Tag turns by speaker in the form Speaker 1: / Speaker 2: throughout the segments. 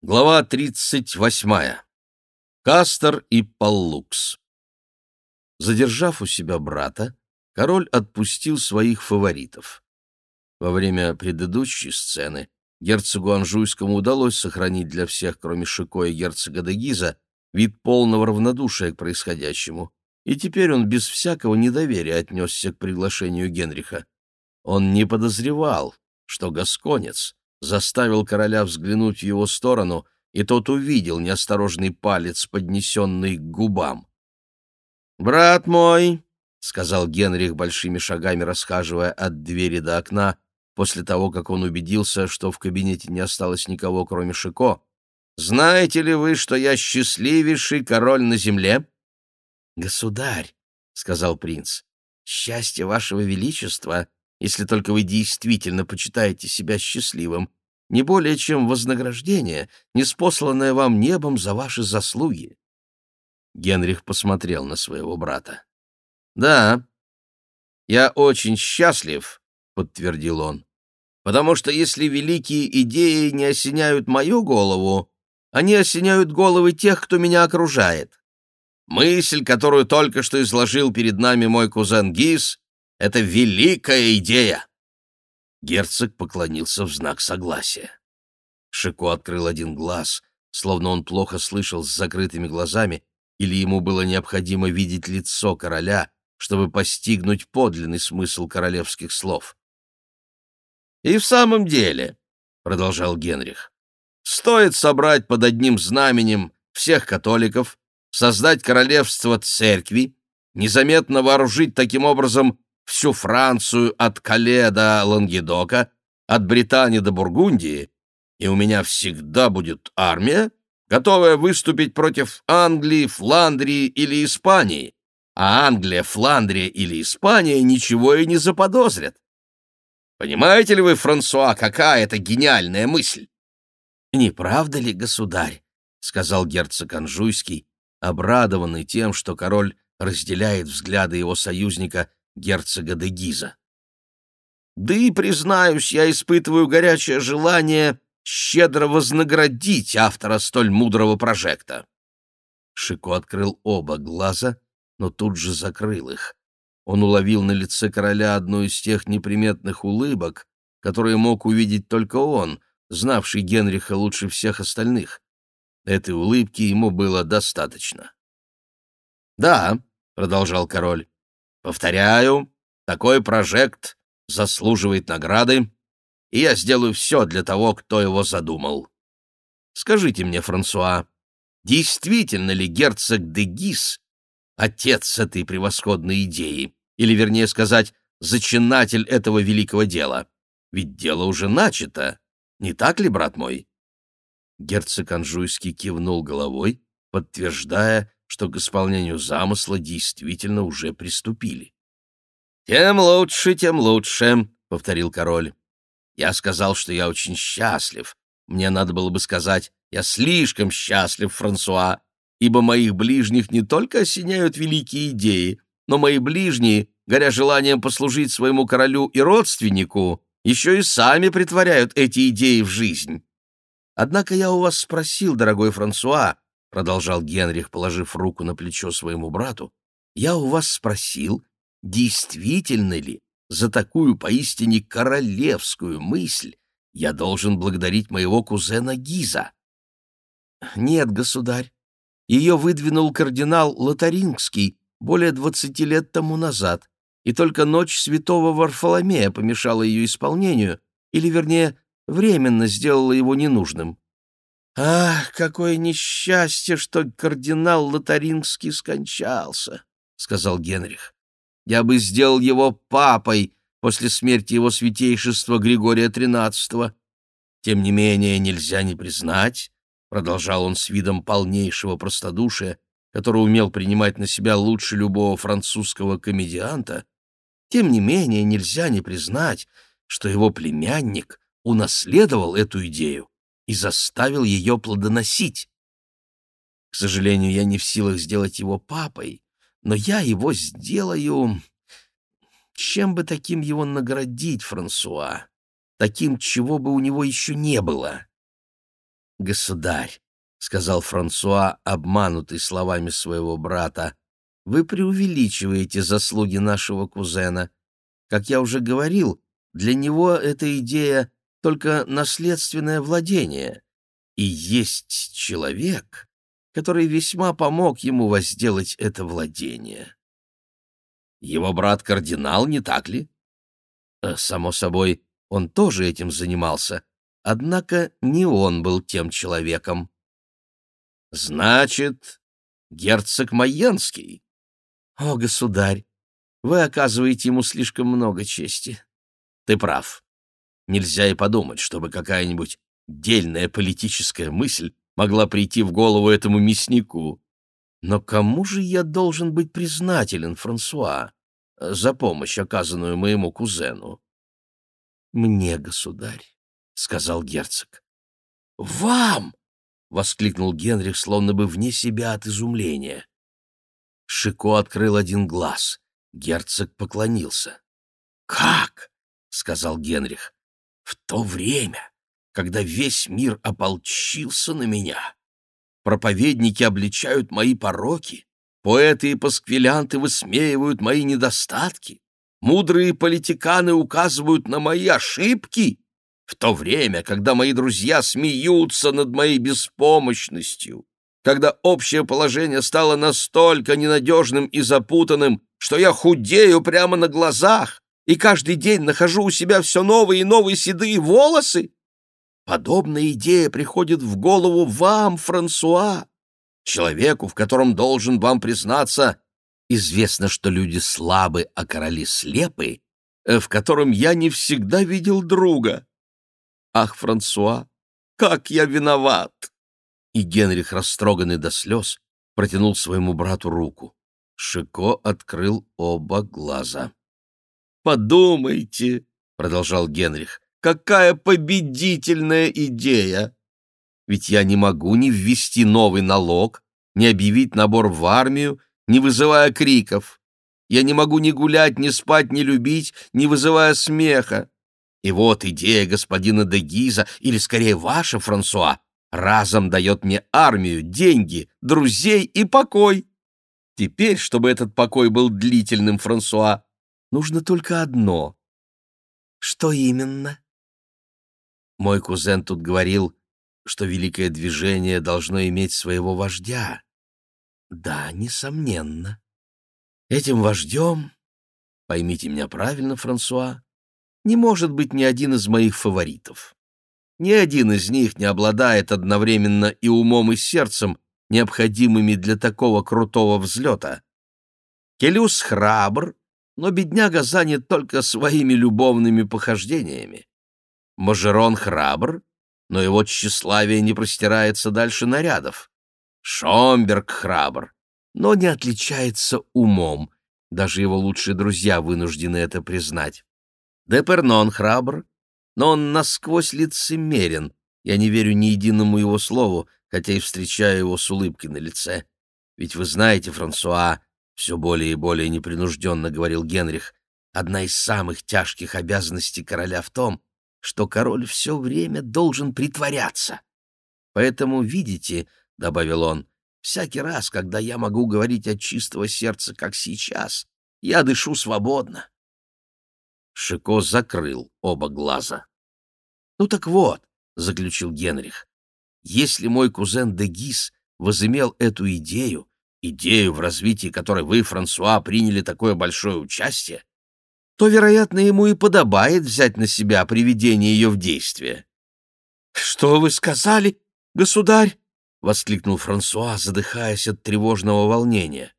Speaker 1: Глава 38. Кастер и Паллукс. Задержав у себя брата, король отпустил своих фаворитов. Во время предыдущей сцены герцогу Анжуйскому удалось сохранить для всех, кроме Шико и герцога Дегиза, вид полного равнодушия к происходящему, и теперь он без всякого недоверия отнесся к приглашению Генриха. Он не подозревал, что гасконец — заставил короля взглянуть в его сторону, и тот увидел неосторожный палец, поднесенный к губам. «Брат мой», — сказал Генрих большими шагами, расхаживая от двери до окна, после того, как он убедился, что в кабинете не осталось никого, кроме Шико, «знаете ли вы, что я счастливейший король на земле?» «Государь», — сказал принц, — «счастье вашего величества если только вы действительно почитаете себя счастливым, не более чем вознаграждение, неспосланное вам небом за ваши заслуги. Генрих посмотрел на своего брата. «Да, я очень счастлив», — подтвердил он, «потому что если великие идеи не осеняют мою голову, они осеняют головы тех, кто меня окружает. Мысль, которую только что изложил перед нами мой кузен Гис, это великая идея!» Герцог поклонился в знак согласия. Шико открыл один глаз, словно он плохо слышал с закрытыми глазами, или ему было необходимо видеть лицо короля, чтобы постигнуть подлинный смысл королевских слов. «И в самом деле», — продолжал Генрих, — «стоит собрать под одним знаменем всех католиков, создать королевство церкви, незаметно вооружить таким образом всю Францию от Кале до Лангедока, от Британии до Бургундии, и у меня всегда будет армия, готовая выступить против Англии, Фландрии или Испании, а Англия, Фландрия или Испания ничего и не заподозрят. Понимаете ли вы, Франсуа, какая это гениальная мысль? — Не правда ли, государь? — сказал герцог Анжуйский, обрадованный тем, что король разделяет взгляды его союзника герцога де Гиза. Да и, признаюсь, я испытываю горячее желание щедро вознаградить автора столь мудрого прожекта. Шико открыл оба глаза, но тут же закрыл их. Он уловил на лице короля одну из тех неприметных улыбок, которые мог увидеть только он, знавший Генриха лучше всех остальных. Этой улыбки ему было достаточно. «Да», — продолжал король, Повторяю, такой прожект заслуживает награды, и я сделаю все для того, кто его задумал. Скажите мне, Франсуа, действительно ли герцог де Гис отец этой превосходной идеи, или, вернее сказать, зачинатель этого великого дела? Ведь дело уже начато, не так ли, брат мой? Герцог Анжуйский кивнул головой, подтверждая, что к исполнению замысла действительно уже приступили. «Тем лучше, тем лучше», — повторил король. «Я сказал, что я очень счастлив. Мне надо было бы сказать, я слишком счастлив, Франсуа, ибо моих ближних не только осеняют великие идеи, но мои ближние, горя желанием послужить своему королю и родственнику, еще и сами притворяют эти идеи в жизнь. Однако я у вас спросил, дорогой Франсуа, — продолжал Генрих, положив руку на плечо своему брату, — «я у вас спросил, действительно ли за такую поистине королевскую мысль я должен благодарить моего кузена Гиза?» «Нет, государь, ее выдвинул кардинал Лотарингский более двадцати лет тому назад, и только ночь святого Варфоломея помешала ее исполнению, или, вернее, временно сделала его ненужным. «Ах, какое несчастье, что кардинал Лотарингский скончался!» — сказал Генрих. «Я бы сделал его папой после смерти его святейшества Григория XIII. Тем не менее, нельзя не признать, — продолжал он с видом полнейшего простодушия, который умел принимать на себя лучше любого французского комедианта, тем не менее нельзя не признать, что его племянник унаследовал эту идею и заставил ее плодоносить. К сожалению, я не в силах сделать его папой, но я его сделаю... Чем бы таким его наградить, Франсуа? Таким, чего бы у него еще не было. «Государь», — сказал Франсуа, обманутый словами своего брата, — «вы преувеличиваете заслуги нашего кузена. Как я уже говорил, для него эта идея — только наследственное владение. И есть человек, который весьма помог ему возделать это владение». «Его брат кардинал, не так ли?» э, «Само собой, он тоже этим занимался, однако не он был тем человеком». «Значит, герцог Майенский?» «О, государь, вы оказываете ему слишком много чести». «Ты прав. Нельзя и подумать, чтобы какая-нибудь дельная политическая мысль могла прийти в голову этому мяснику. Но кому же я должен быть признателен, Франсуа, за помощь, оказанную моему кузену? Мне, государь, — сказал герцог. Вам! — воскликнул Генрих, словно бы вне себя от изумления. Шико открыл один глаз. Герцог поклонился. «Как?» — сказал Генрих. «В то время, когда весь мир ополчился на меня. Проповедники обличают мои пороки, поэты и пасквилянты высмеивают мои недостатки, мудрые политиканы указывают на мои ошибки, в то время, когда мои друзья смеются над моей беспомощностью, когда общее положение стало настолько ненадежным и запутанным, что я худею прямо на глазах и каждый день нахожу у себя все новые и новые седые волосы, Подобная идея приходит в голову вам, Франсуа, человеку, в котором должен вам признаться. Известно, что люди слабы, а короли слепы, э, в котором я не всегда видел друга. Ах, Франсуа, как я виноват!» И Генрих, растроганный до слез, протянул своему брату руку. Шико открыл оба глаза. «Подумайте», — продолжал Генрих, Какая победительная идея! Ведь я не могу ни ввести новый налог, ни объявить набор в армию, не вызывая криков. Я не могу ни гулять, ни спать, ни любить, не вызывая смеха. И вот идея господина де Гиза, или скорее ваша, Франсуа, разом дает мне армию, деньги, друзей и покой. Теперь, чтобы этот покой был длительным, Франсуа, нужно только одно. Что именно? Мой кузен тут говорил, что великое движение должно иметь своего вождя. Да, несомненно. Этим вождем, поймите меня правильно, Франсуа, не может быть ни один из моих фаворитов. Ни один из них не обладает одновременно и умом, и сердцем, необходимыми для такого крутого взлета. Келюс храбр, но бедняга занят только своими любовными похождениями. Мажерон храбр, но его тщеславие не простирается дальше нарядов. Шомберг храбр, но не отличается умом. Даже его лучшие друзья вынуждены это признать. Депернон храбр, но он насквозь лицемерен. Я не верю ни единому его слову, хотя и встречаю его с улыбкой на лице. Ведь вы знаете, Франсуа, все более и более непринужденно говорил Генрих, одна из самых тяжких обязанностей короля в том, что король все время должен притворяться. Поэтому, видите, — добавил он, — всякий раз, когда я могу говорить от чистого сердца, как сейчас, я дышу свободно. Шико закрыл оба глаза. — Ну так вот, — заключил Генрих, — если мой кузен де Гис возымел эту идею, идею, в развитии которой вы, Франсуа, приняли такое большое участие, то, вероятно, ему и подобает взять на себя приведение ее в действие. — Что вы сказали, государь? — воскликнул Франсуа, задыхаясь от тревожного волнения.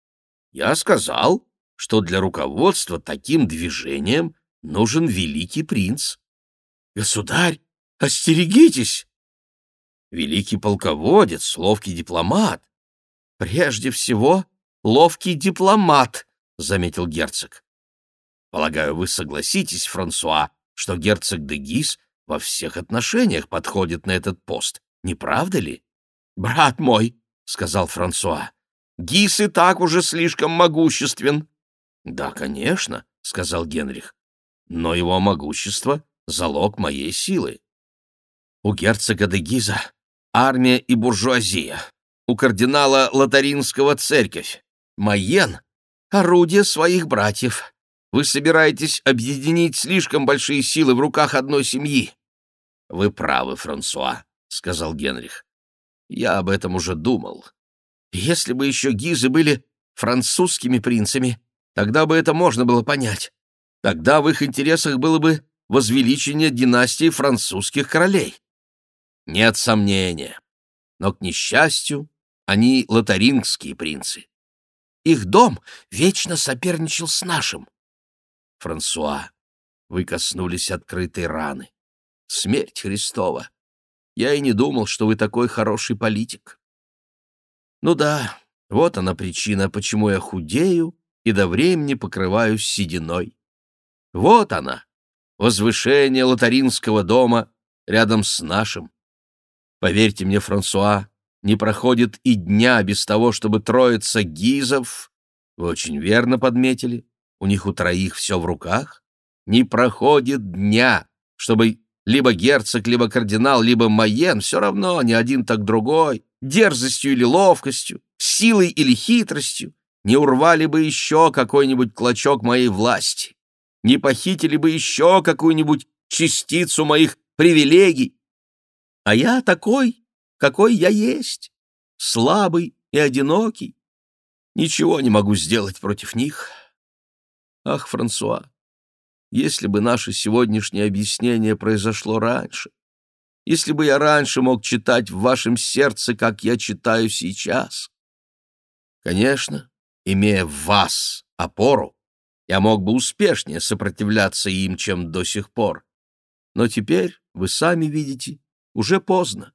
Speaker 1: — Я сказал, что для руководства таким движением нужен великий принц. — Государь, остерегитесь! Великий полководец, ловкий дипломат. Прежде всего, ловкий дипломат, — заметил герцог. Полагаю, вы согласитесь, Франсуа, что герцог де Гис во всех отношениях подходит на этот пост, не правда ли? «Брат мой», — сказал Франсуа, — «Гис и так уже слишком могуществен». «Да, конечно», — сказал Генрих, — «но его могущество — залог моей силы». У герцога де Гиза армия и буржуазия. У кардинала Лотаринского церковь. Майен — орудие своих братьев. Вы собираетесь объединить слишком большие силы в руках одной семьи. Вы правы, Франсуа, — сказал Генрих. Я об этом уже думал. Если бы еще Гизы были французскими принцами, тогда бы это можно было понять. Тогда в их интересах было бы возвеличение династии французских королей. Нет сомнения. Но, к несчастью, они лотарингские принцы. Их дом вечно соперничал с нашим. Франсуа, вы коснулись открытой раны. Смерть Христова. Я и не думал, что вы такой хороший политик. Ну да, вот она причина, почему я худею и до времени покрываюсь сединой. Вот она, возвышение лотаринского дома рядом с нашим. Поверьте мне, Франсуа, не проходит и дня без того, чтобы троица гизов, вы очень верно подметили, у них у троих все в руках, не проходит дня, чтобы либо герцог, либо кардинал, либо Майен, все равно, ни один так другой, дерзостью или ловкостью, силой или хитростью, не урвали бы еще какой-нибудь клочок моей власти, не похитили бы еще какую-нибудь частицу моих привилегий. А я такой, какой я есть, слабый и одинокий. Ничего не могу сделать против них. Ах, Франсуа, если бы наше сегодняшнее объяснение произошло раньше, если бы я раньше мог читать в вашем сердце, как я читаю сейчас. Конечно, имея в вас опору, я мог бы успешнее сопротивляться им, чем до сих пор. Но теперь, вы сами видите, уже поздно.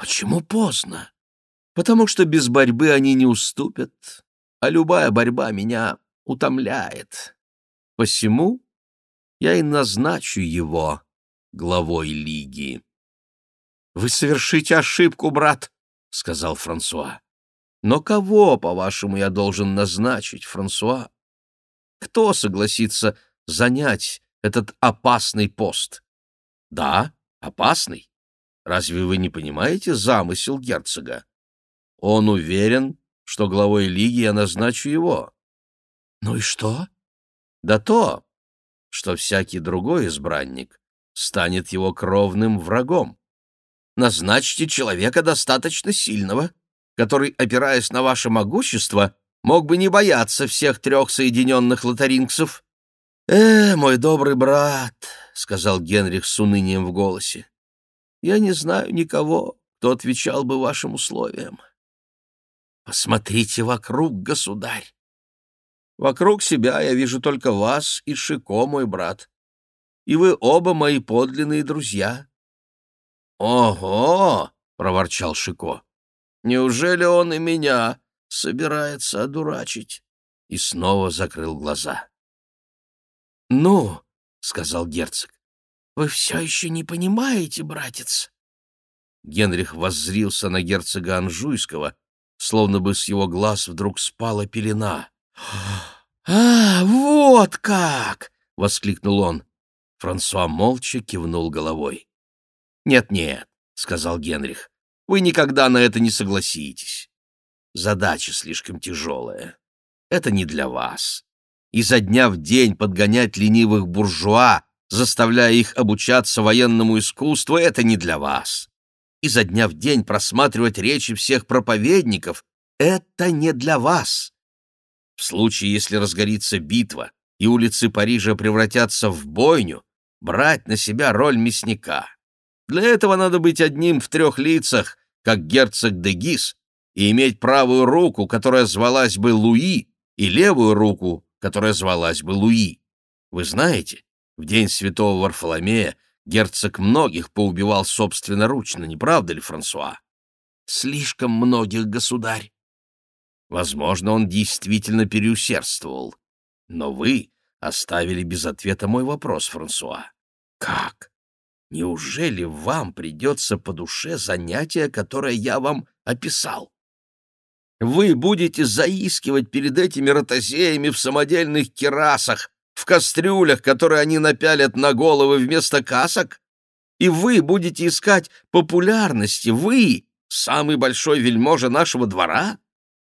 Speaker 1: Почему поздно? Потому что без борьбы они не уступят, а любая борьба меня утомляет. Посему я и назначу его главой лиги. — Вы совершите ошибку, брат, — сказал Франсуа. — Но кого, по-вашему, я должен назначить, Франсуа? Кто согласится занять этот опасный пост? Да, опасный. Разве вы не понимаете замысел герцога? Он уверен, что главой лиги я назначу его. Ну и что? Да то, что всякий другой избранник станет его кровным врагом. Назначьте человека достаточно сильного, который, опираясь на ваше могущество, мог бы не бояться всех трех соединенных лотарингцев. «Э, мой добрый брат», — сказал Генрих с унынием в голосе, — «я не знаю никого, кто отвечал бы вашим условиям. Посмотрите вокруг, государь. Вокруг себя я вижу только вас и Шико, мой брат. И вы оба мои подлинные друзья. «Ого!» — проворчал Шико. «Неужели он и меня собирается одурачить?» И снова закрыл глаза. «Ну», — сказал герцог, — «вы все еще не понимаете, братец?» Генрих воззрился на герцога Анжуйского, словно бы с его глаз вдруг спала пелена. «А, вот как!» — воскликнул он. Франсуа молча кивнул головой. «Нет-нет», — сказал Генрих, — «вы никогда на это не согласитесь. Задача слишком тяжелая. Это не для вас. Изо дня в день подгонять ленивых буржуа, заставляя их обучаться военному искусству, это не для вас. Изо дня в день просматривать речи всех проповедников — это не для вас. В случае, если разгорится битва и улицы Парижа превратятся в бойню, брать на себя роль мясника. Для этого надо быть одним в трех лицах, как герцог де Гис, и иметь правую руку, которая звалась бы Луи, и левую руку, которая звалась бы Луи. Вы знаете, в день святого Варфоломея герцог многих поубивал собственноручно, не правда ли, Франсуа? Слишком многих, государь. Возможно, он действительно переусердствовал. Но вы оставили без ответа мой вопрос, Франсуа. Как? Неужели вам придется по душе занятие, которое я вам описал? Вы будете заискивать перед этими ротозеями в самодельных керасах, в кастрюлях, которые они напялят на головы вместо касок? и вы будете искать популярности, вы, самый большой вельможа нашего двора?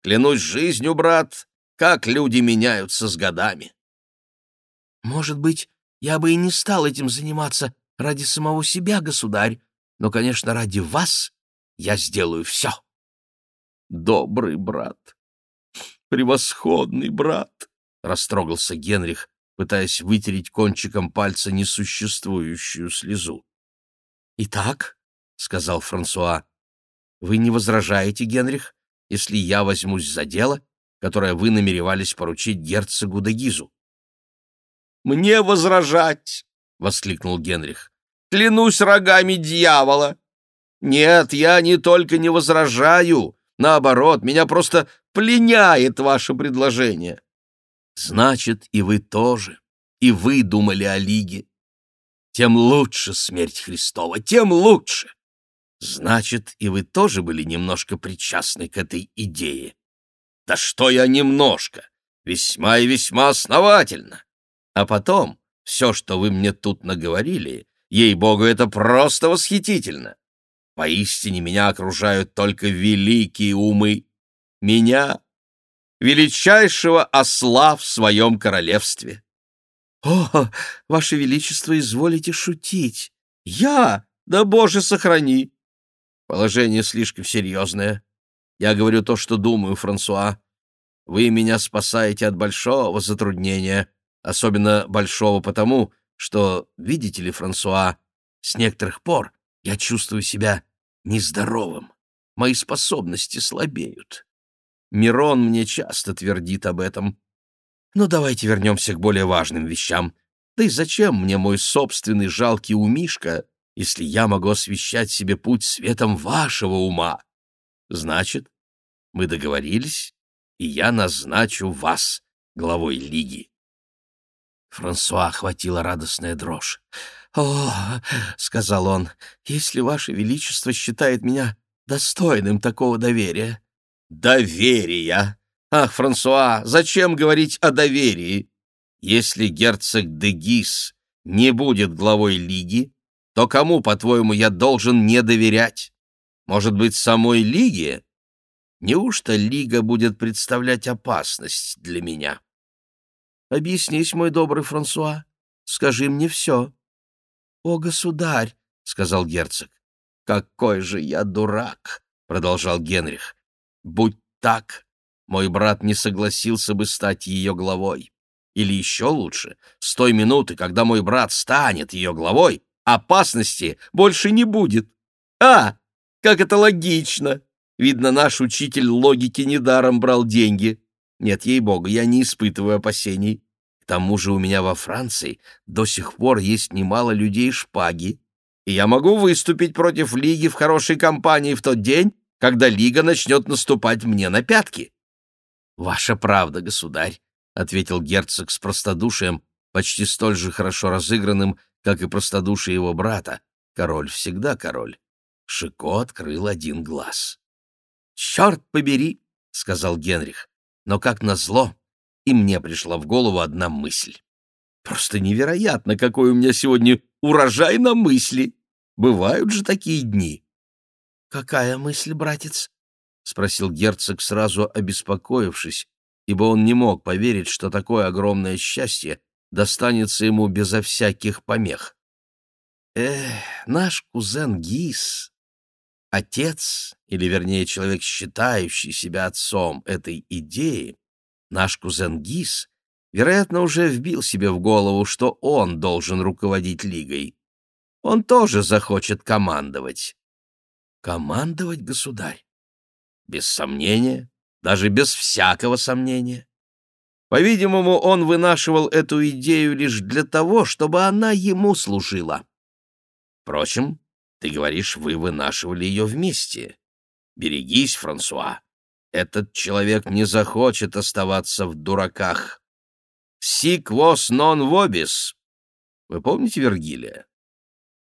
Speaker 1: Клянусь жизнью, брат, как люди меняются с годами.
Speaker 2: Может быть, я бы и не стал этим заниматься ради самого себя, государь, но, конечно, ради вас я сделаю все.
Speaker 1: Добрый брат, превосходный брат, — растрогался Генрих, пытаясь вытереть кончиком пальца несуществующую слезу.
Speaker 2: «Итак», — сказал Франсуа, — «вы не возражаете, Генрих, если я возьмусь за дело, которое вы намеревались поручить герцогу де Гизу?»
Speaker 1: «Мне возражать!» — воскликнул Генрих. «Клянусь рогами дьявола! Нет, я не только не возражаю, наоборот, меня просто пленяет ваше предложение. Значит, и вы тоже, и вы думали о Лиге. Тем лучше смерть Христова, тем лучше. Значит, и вы тоже были немножко причастны к этой идее. Да что я немножко, весьма и весьма основательно. А потом, все, что вы мне тут наговорили, ей-богу, это просто восхитительно. Поистине меня окружают только великие умы. Меня, величайшего осла в своем королевстве.
Speaker 2: — О, ваше величество, изволите шутить!
Speaker 1: Я? Да, боже, сохрани! Положение слишком серьезное. Я говорю то, что думаю, Франсуа. Вы меня спасаете от большого затруднения, особенно большого потому, что, видите ли, Франсуа, с некоторых пор я чувствую себя нездоровым. Мои способности слабеют. Мирон мне часто твердит об этом. Но давайте вернемся к более важным вещам. Да и зачем мне мой собственный жалкий умишка, если я могу освещать себе путь светом вашего ума? Значит, мы договорились, и я назначу вас главой лиги. Франсуа охватила радостная дрожь. «О, — сказал он, — если ваше величество считает меня достойным такого доверия, Доверия! Ах, Франсуа, зачем говорить о доверии? Если герцог де Гис не будет главой лиги, то кому, по-твоему, я должен не доверять? Может быть, самой лиге? Неужто лига будет представлять опасность для меня? Объяснись, мой добрый Франсуа, скажи мне все. — О, государь, — сказал герцог. — Какой же я дурак, — продолжал Генрих. Будь так, мой брат не согласился бы стать ее главой. Или еще лучше, с той минуты, когда мой брат станет ее главой, опасности больше не будет. А, как это логично! Видно, наш учитель логики недаром брал деньги. Нет, ей-богу, я не испытываю опасений. К тому же у меня во Франции до сих пор есть немало людей шпаги, и я могу выступить против Лиги в хорошей компании в тот день, когда Лига начнет наступать мне на пятки. — Ваша правда, государь, — ответил герцог с простодушием, почти столь же хорошо разыгранным, как и простодушие его брата. Король всегда король. Шико открыл один глаз. — Черт побери, — сказал Генрих, — но, как назло, и мне пришла в голову одна мысль. Просто невероятно, какой у меня сегодня урожай на мысли. Бывают же такие дни.
Speaker 2: «Какая мысль, братец?»
Speaker 1: — спросил герцог, сразу обеспокоившись, ибо он не мог поверить, что такое огромное счастье достанется ему безо всяких помех. «Эх, наш кузен Гис, отец, или, вернее, человек, считающий себя отцом этой идеи, наш кузен Гис, вероятно, уже вбил себе в голову, что он должен руководить лигой. Он тоже захочет командовать. Командовать, государь? Без сомнения, даже без всякого сомнения. По-видимому, он вынашивал эту идею лишь для того, чтобы она ему служила. Впрочем, ты говоришь, вы вынашивали ее вместе. Берегись, Франсуа. Этот человек не захочет оставаться в дураках. «Сик вос нон вобис». Вы помните Вергилия?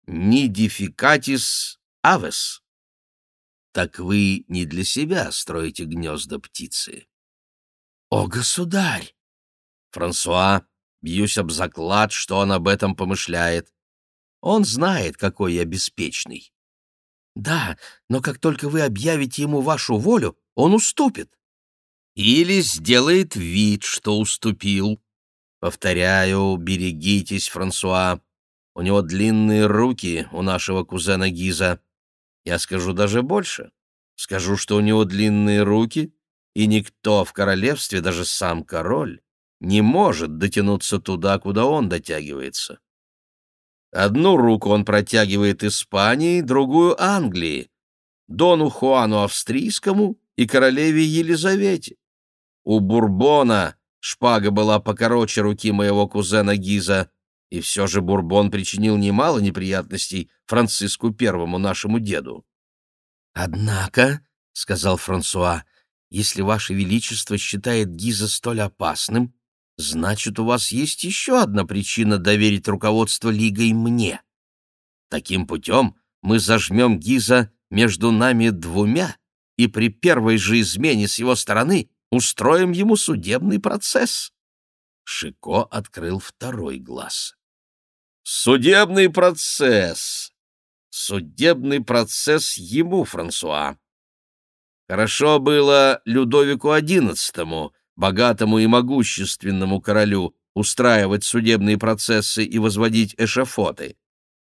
Speaker 1: «Нидификатис авес». Так вы не для себя строите гнезда птицы. О, государь! Франсуа, бьюсь об заклад, что он об этом помышляет.
Speaker 2: Он знает, какой я беспечный. Да, но как только вы объявите ему вашу волю, он уступит. Или сделает вид, что уступил. Повторяю, берегитесь, Франсуа. У него длинные руки, у нашего кузена Гиза. Я скажу даже больше. Скажу, что у него длинные руки, и никто в королевстве, даже сам король, не может дотянуться туда, куда он дотягивается. Одну руку он протягивает Испании, другую — Англии, Дону Хуану Австрийскому и королеве Елизавете. У Бурбона шпага была покороче руки моего кузена Гиза, и все же Бурбон причинил немало неприятностей Франциску Первому, нашему деду. «Однако», — сказал Франсуа, — «если Ваше Величество считает Гиза столь опасным, Значит, у вас есть еще одна причина доверить руководство Лигой мне. Таким путем мы зажмем Гиза между нами двумя и при первой же измене с его стороны устроим ему судебный процесс. Шико открыл второй глаз. Судебный процесс. Судебный процесс ему, Франсуа. Хорошо было Людовику XI, богатому и могущественному королю устраивать судебные процессы и возводить эшафоты.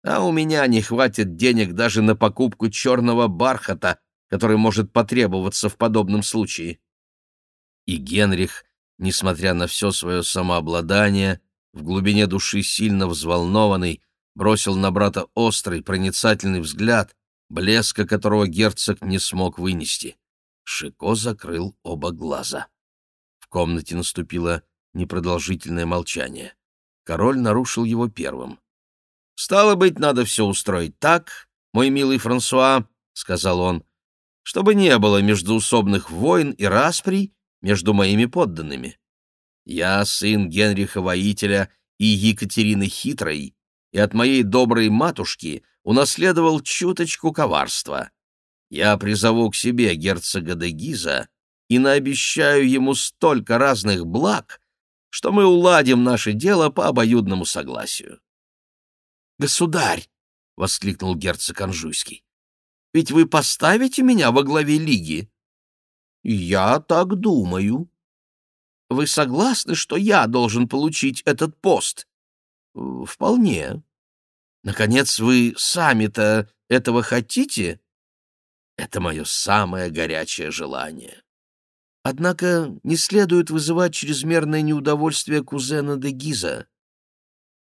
Speaker 2: А у меня не хватит денег даже на покупку черного бархата, который может потребоваться в подобном случае. И Генрих, несмотря на все свое самообладание, в глубине души сильно взволнованный, бросил на брата острый, проницательный взгляд, блеска которого герцог не смог вынести. Шико закрыл оба глаза комнате наступило непродолжительное молчание. Король нарушил его первым. «Стало быть, надо все устроить так, мой милый Франсуа», — сказал он, — «чтобы не было междуусобных войн и расприй между моими подданными. Я сын Генриха Воителя и Екатерины Хитрой, и от моей доброй матушки унаследовал чуточку коварства. Я призову к себе герцога де Гиза, и наобещаю ему столько разных благ, что мы уладим наше дело по обоюдному согласию. «Государь!» — воскликнул герцог Анжуйский. «Ведь вы поставите меня во главе лиги?» «Я так думаю». «Вы согласны, что я должен получить этот пост?» «Вполне». «Наконец, вы сами-то этого хотите?» «Это мое самое горячее желание». Однако не следует вызывать чрезмерное неудовольствие кузена де Гиза.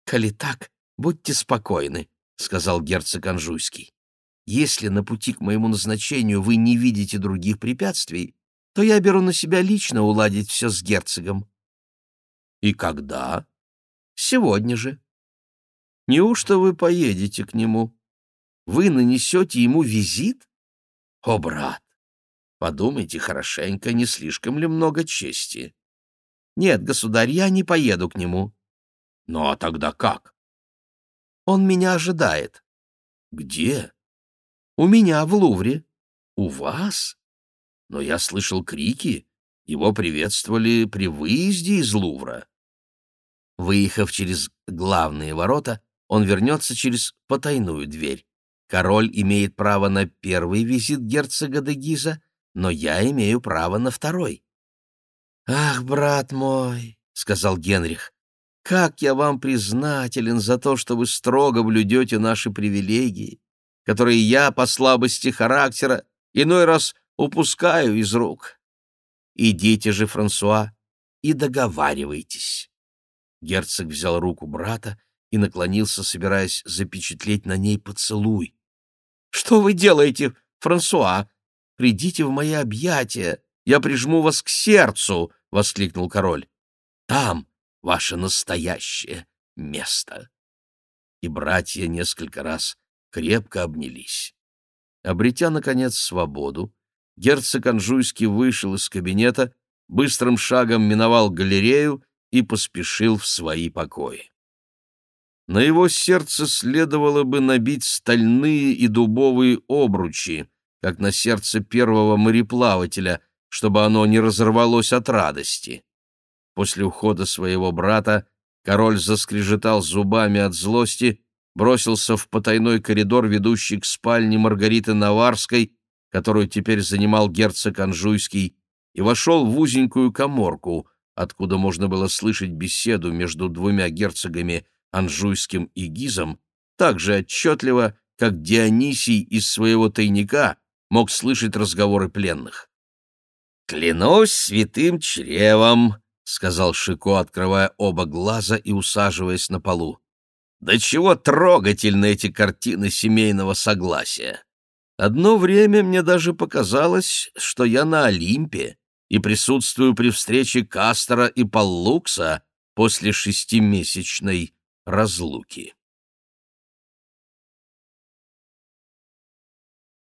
Speaker 2: «Коли так, будьте спокойны», — сказал герцог Анжуйский. «Если на пути к моему назначению вы не видите других препятствий, то я беру на себя лично уладить все с герцогом». «И когда?» «Сегодня же». «Неужто вы поедете к нему? Вы нанесете ему визит?» «О, брат, Подумайте хорошенько, не слишком ли много чести. Нет, государь, я не поеду к нему. Ну а тогда как? Он меня ожидает. Где? У меня в Лувре. У вас? Но я слышал крики. Его приветствовали при выезде из Лувра. Выехав через главные ворота, он вернется через потайную дверь. Король имеет право на первый визит герцога де Гиза, но я имею право на второй. «Ах, брат мой», — сказал Генрих, — «как я вам признателен за то, что вы строго блюдете наши привилегии, которые я по слабости характера иной раз упускаю из рук. Идите же, Франсуа, и договаривайтесь». Герцог взял руку брата и наклонился, собираясь запечатлеть на ней поцелуй. «Что вы делаете, Франсуа?» Придите в мои объятия, я прижму вас к сердцу!» — воскликнул король. «Там ваше настоящее место!» И братья несколько раз крепко обнялись. Обретя, наконец, свободу, герцог Анжуйский вышел из кабинета, быстрым шагом миновал галерею и поспешил в свои покои. На его сердце следовало бы набить стальные и дубовые обручи, как на сердце первого мореплавателя, чтобы оно не разорвалось от радости. После ухода своего брата король заскрежетал зубами от злости,
Speaker 1: бросился в потайной коридор, ведущий к спальне Маргариты Наварской, которую теперь занимал герцог Анжуйский, и вошел в узенькую коморку, откуда можно было слышать беседу между двумя герцогами Анжуйским и Гизом, так же отчетливо, как Дионисий из своего тайника мог слышать разговоры пленных.
Speaker 2: «Клянусь святым чревом», — сказал Шико, открывая оба глаза и усаживаясь на полу. «Да чего трогательны эти картины семейного согласия! Одно время мне даже показалось, что я на Олимпе и присутствую при встрече Кастера и Паллукса после шестимесячной разлуки».